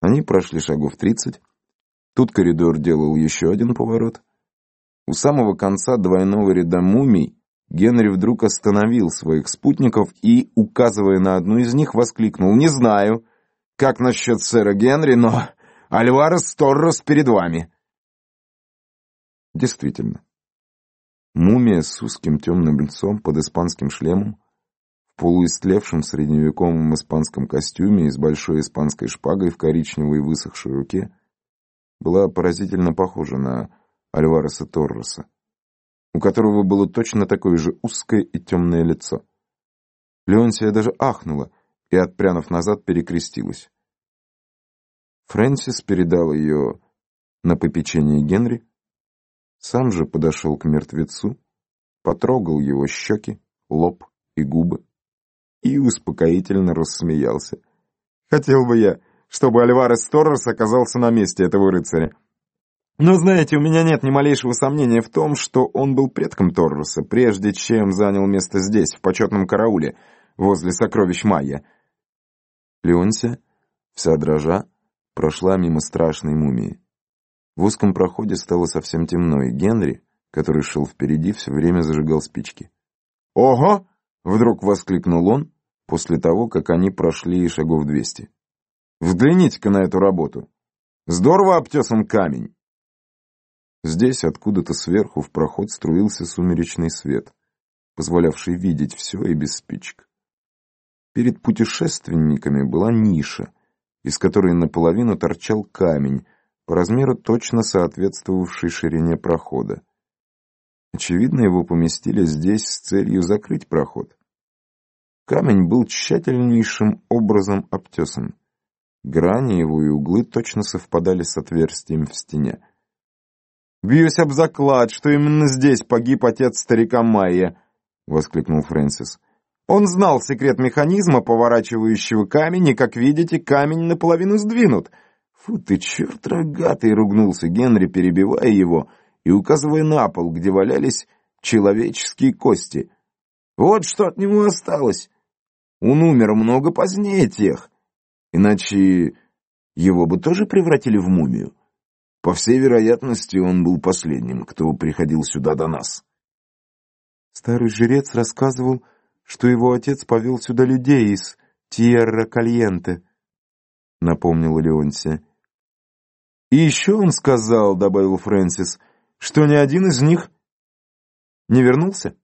Они прошли шагов тридцать. Тут коридор делал еще один поворот. У самого конца двойного ряда мумий Генри вдруг остановил своих спутников и, указывая на одну из них, воскликнул «Не знаю, как насчет сэра Генри, но Альварес Торрос перед вами». Действительно, мумия с узким темным лицом под испанским шлемом, полуистлевшем средневековом испанском костюме и с большой испанской шпагой в коричневой высохшей руке, была поразительно похожа на Альвареса Торреса, у которого было точно такое же узкое и темное лицо. Леонсия даже ахнула и, отпрянув назад, перекрестилась. Фрэнсис передал ее на попечение Генри, сам же подошел к мертвецу, потрогал его щеки, лоб и губы и успокоительно рассмеялся. «Хотел бы я, чтобы Альварес Торрес оказался на месте этого рыцаря. Но знаете, у меня нет ни малейшего сомнения в том, что он был предком Торреса, прежде чем занял место здесь, в почетном карауле, возле сокровищ Майя». Леонсия, вся дрожа, прошла мимо страшной мумии. В узком проходе стало совсем темно, и Генри, который шел впереди, все время зажигал спички. «Ого!» — вдруг воскликнул он, после того, как они прошли шагов двести. «Взгляните-ка на эту работу! Здорово обтесан камень!» Здесь, откуда-то сверху, в проход струился сумеречный свет, позволявший видеть все и без спичек. Перед путешественниками была ниша, из которой наполовину торчал камень, по размеру точно соответствовавший ширине прохода. Очевидно, его поместили здесь с целью закрыть проход. Камень был тщательнейшим образом обтесан. Грани его и углы точно совпадали с отверстием в стене. «Бьюсь об заклад, что именно здесь погиб отец старика Майя!» — воскликнул Фрэнсис. «Он знал секрет механизма, поворачивающего камень, и, как видите, камень наполовину сдвинут. «Фу ты, черт рогатый!» — ругнулся Генри, перебивая его и указывая на пол, где валялись человеческие кости. «Вот что от него осталось! Он умер много позднее тех, иначе его бы тоже превратили в мумию. По всей вероятности, он был последним, кто приходил сюда до нас». Старый жрец рассказывал, что его отец повел сюда людей из Тьерра-Кальенте, — напомнила Леонсия. И еще он сказал, — добавил Фрэнсис, — что ни один из них не вернулся.